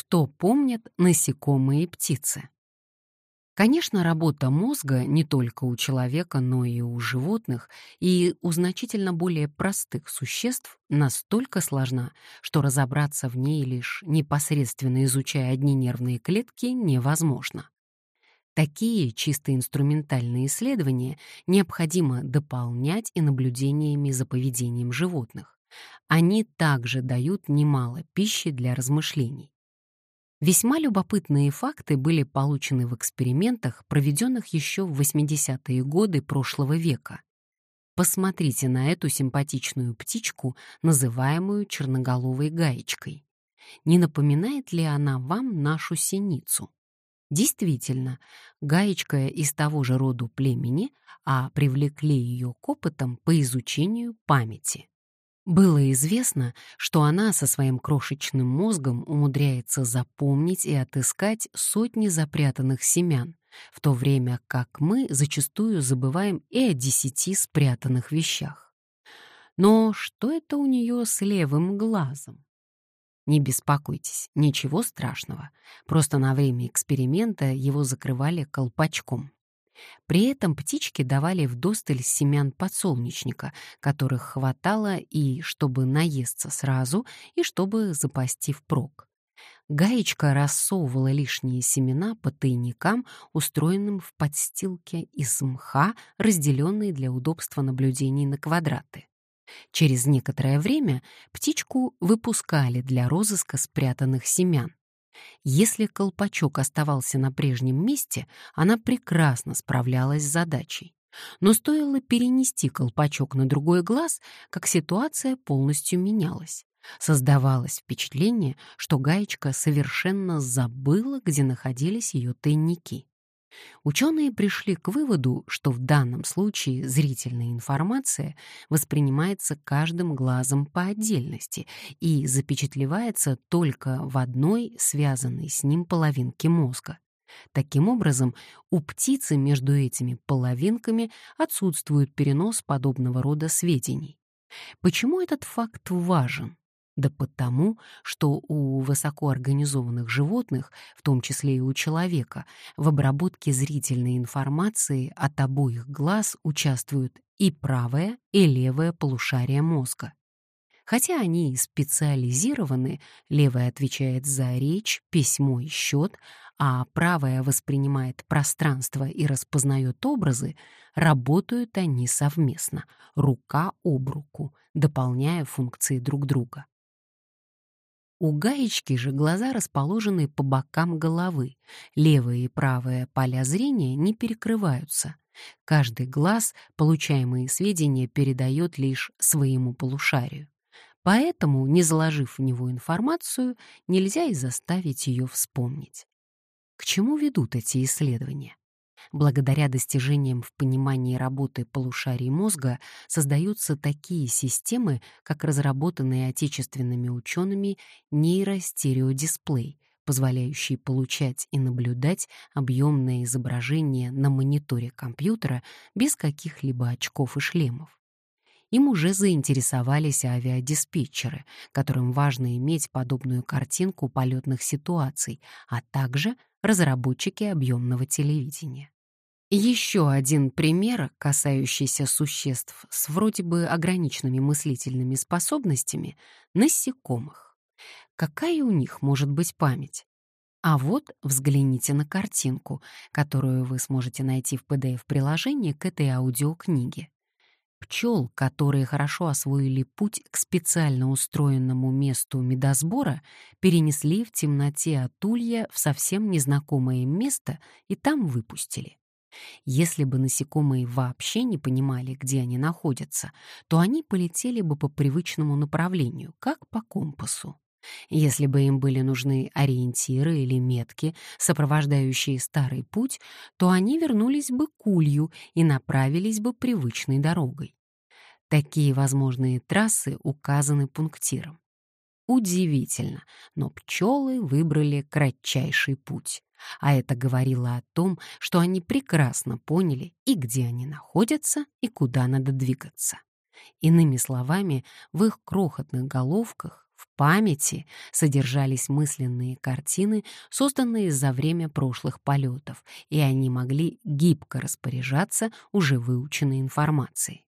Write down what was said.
Что помнят насекомые и птицы? Конечно, работа мозга не только у человека, но и у животных и у значительно более простых существ настолько сложна, что разобраться в ней лишь непосредственно изучая одни нервные клетки невозможно. Такие чисто инструментальные исследования необходимо дополнять и наблюдениями за поведением животных. Они также дают немало пищи для размышлений. Весьма любопытные факты были получены в экспериментах, проведенных еще в 80-е годы прошлого века. Посмотрите на эту симпатичную птичку, называемую черноголовой гаечкой. Не напоминает ли она вам нашу синицу? Действительно, гаечка из того же роду племени, а привлекли ее к опытам по изучению памяти. Было известно, что она со своим крошечным мозгом умудряется запомнить и отыскать сотни запрятанных семян, в то время как мы зачастую забываем и о десяти спрятанных вещах. Но что это у нее с левым глазом? Не беспокойтесь, ничего страшного. Просто на время эксперимента его закрывали колпачком. При этом птички давали вдосталь семян подсолнечника, которых хватало и чтобы наесться сразу, и чтобы запасти впрок. Гаечка рассовывала лишние семена по тайникам, устроенным в подстилке из мха, разделенные для удобства наблюдений на квадраты. Через некоторое время птичку выпускали для розыска спрятанных семян. Если колпачок оставался на прежнем месте, она прекрасно справлялась с задачей. Но стоило перенести колпачок на другой глаз, как ситуация полностью менялась. Создавалось впечатление, что гаечка совершенно забыла, где находились ее тайники. Ученые пришли к выводу, что в данном случае зрительная информация воспринимается каждым глазом по отдельности и запечатлевается только в одной связанной с ним половинке мозга. Таким образом, у птицы между этими половинками отсутствует перенос подобного рода сведений. Почему этот факт важен? Да потому, что у высокоорганизованных животных, в том числе и у человека, в обработке зрительной информации от обоих глаз участвуют и правое, и левое полушария мозга. Хотя они специализированы, левое отвечает за речь, письмо и счет, а правое воспринимает пространство и распознает образы, работают они совместно, рука об руку, дополняя функции друг друга. У гаечки же глаза расположены по бокам головы. Левое и правое поля зрения не перекрываются. Каждый глаз получаемые сведения передает лишь своему полушарию. Поэтому, не заложив в него информацию, нельзя и заставить ее вспомнить. К чему ведут эти исследования? Благодаря достижениям в понимании работы полушарий мозга создаются такие системы, как разработанные отечественными учеными нейростереодисплей, позволяющий получать и наблюдать объемное изображение на мониторе компьютера без каких-либо очков и шлемов. Им уже заинтересовались авиадиспетчеры, которым важно иметь подобную картинку полетных ситуаций, а также разработчики объемного телевидения. Еще один пример, касающийся существ с вроде бы ограниченными мыслительными способностями — насекомых. Какая у них может быть память? А вот взгляните на картинку, которую вы сможете найти в PDF-приложении к этой аудиокниге. Пчел, которые хорошо освоили путь к специально устроенному месту медосбора, перенесли в темноте от улья в совсем незнакомое место и там выпустили. Если бы насекомые вообще не понимали, где они находятся, то они полетели бы по привычному направлению, как по компасу. Если бы им были нужны ориентиры или метки, сопровождающие старый путь, то они вернулись бы к улью и направились бы привычной дорогой. Такие возможные трассы указаны пунктиром. Удивительно, но пчелы выбрали кратчайший путь. А это говорило о том, что они прекрасно поняли и где они находятся, и куда надо двигаться. Иными словами, в их крохотных головках памяти содержались мысленные картины, созданные за время прошлых полетов, и они могли гибко распоряжаться уже выученной информацией.